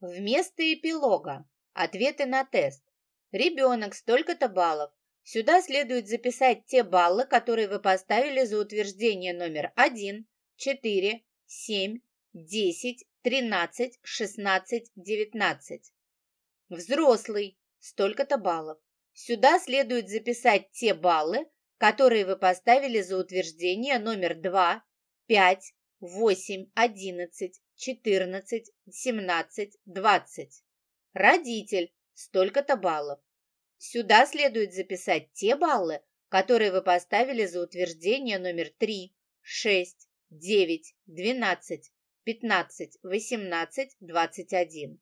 Вместо эпилога ответы на тест. Ребенок, столько-то баллов. Сюда следует записать те баллы, которые вы поставили за утверждение номер 1, 4, 7, 10, 13, 16, 19. Взрослый, столько-то баллов. Сюда следует записать те баллы, которые вы поставили за утверждение номер 2, 5, 8, 11, 14, 17, 20. Родитель, столько-то баллов. Сюда следует записать те баллы, которые вы поставили за утверждение номер 3, 6, 9, 12, 15, 18, 21.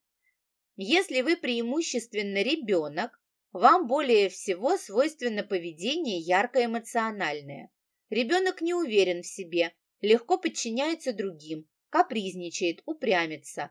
Если вы преимущественно ребенок, вам более всего свойственно поведение ярко-эмоциональное. Ребенок не уверен в себе, легко подчиняется другим, капризничает, упрямится.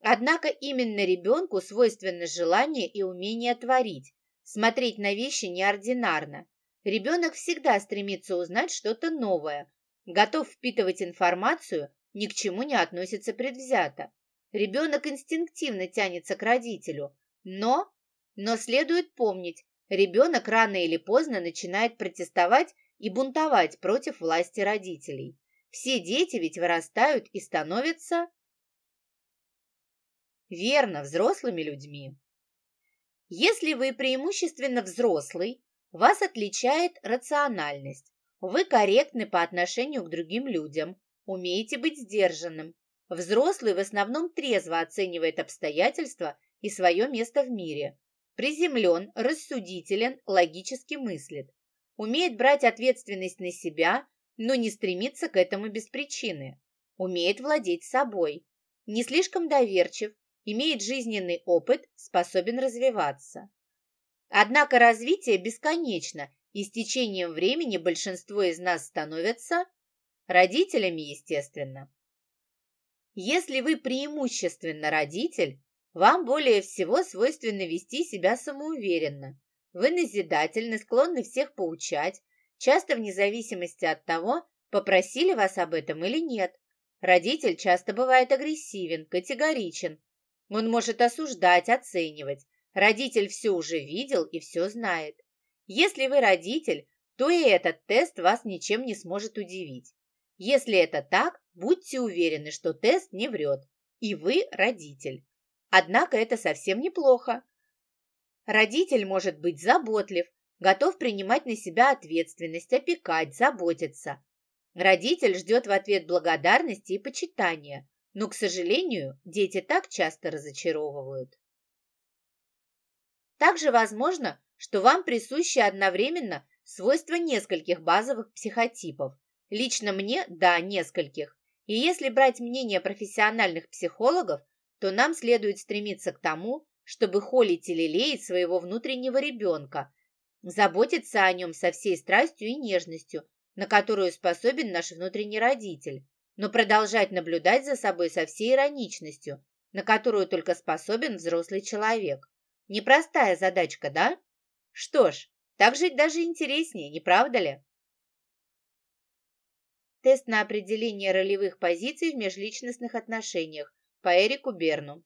Однако именно ребенку свойственно желание и умение творить, смотреть на вещи неординарно. Ребенок всегда стремится узнать что-то новое, готов впитывать информацию, ни к чему не относится предвзято. Ребенок инстинктивно тянется к родителю, но, но следует помнить, ребенок рано или поздно начинает протестовать и бунтовать против власти родителей. Все дети ведь вырастают и становятся... Верно, взрослыми людьми. Если вы преимущественно взрослый, вас отличает рациональность. Вы корректны по отношению к другим людям, умеете быть сдержанным. Взрослый в основном трезво оценивает обстоятельства и свое место в мире. Приземлен, рассудителен, логически мыслит. Умеет брать ответственность на себя но не стремится к этому без причины. Умеет владеть собой. Не слишком доверчив, имеет жизненный опыт, способен развиваться. Однако развитие бесконечно, и с течением времени большинство из нас становятся родителями, естественно. Если вы преимущественно родитель, вам более всего свойственно вести себя самоуверенно. Вы назидательны, склонны всех поучать, часто вне зависимости от того, попросили вас об этом или нет. Родитель часто бывает агрессивен, категоричен. Он может осуждать, оценивать. Родитель все уже видел и все знает. Если вы родитель, то и этот тест вас ничем не сможет удивить. Если это так, будьте уверены, что тест не врет, и вы родитель. Однако это совсем неплохо. Родитель может быть заботлив, готов принимать на себя ответственность, опекать, заботиться. Родитель ждет в ответ благодарности и почитания, но, к сожалению, дети так часто разочаровывают. Также возможно, что вам присущи одновременно свойства нескольких базовых психотипов. Лично мне – да, нескольких. И если брать мнение профессиональных психологов, то нам следует стремиться к тому, чтобы холить или леять своего внутреннего ребенка, заботиться о нем со всей страстью и нежностью, на которую способен наш внутренний родитель, но продолжать наблюдать за собой со всей ироничностью, на которую только способен взрослый человек. Непростая задачка, да? Что ж, так жить даже интереснее, не правда ли? Тест на определение ролевых позиций в межличностных отношениях по Эрику Берну.